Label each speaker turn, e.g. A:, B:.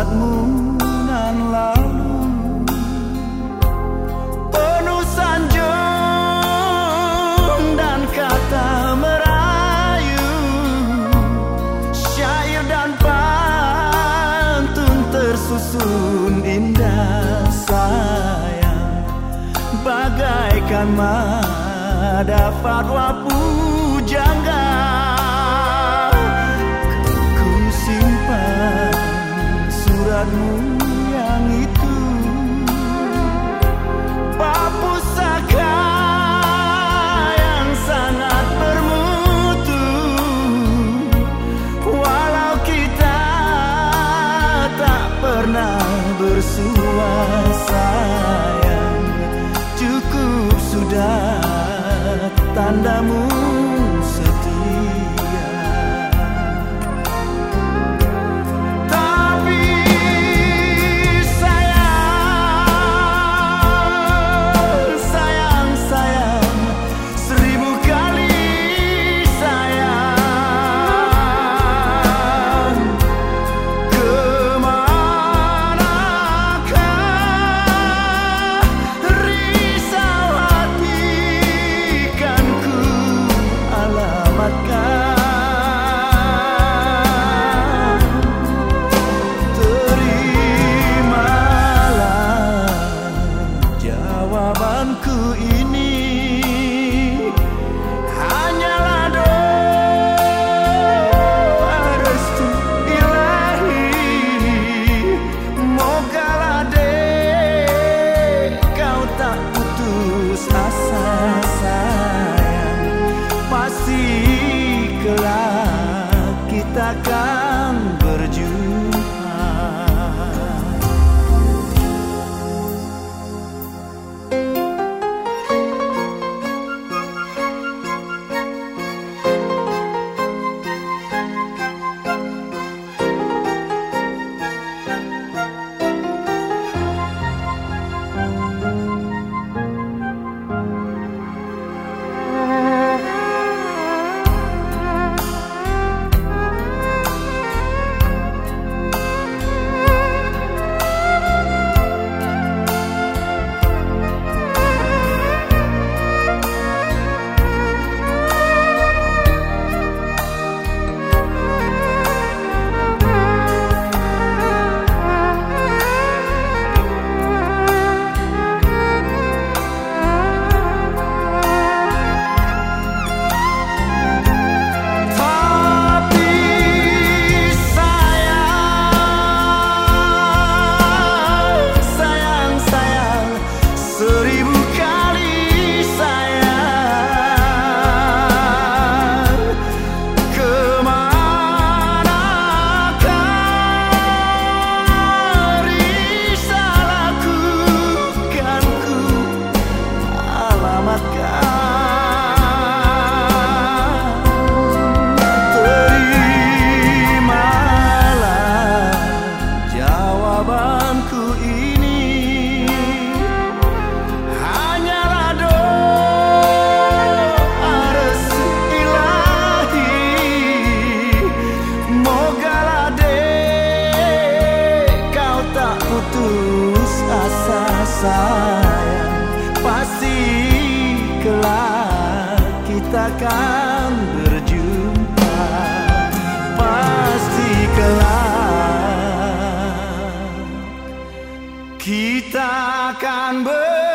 A: saatmu nan lalu. Penuh sanjung dan kata merayu. Syair dan pantun tersusun indah sayang. Bagaikan madafarwa pun. pandamu tandamu akan sayang Pasti kelak kita akan berjumpa. Pasti kelak kita akan berjumpa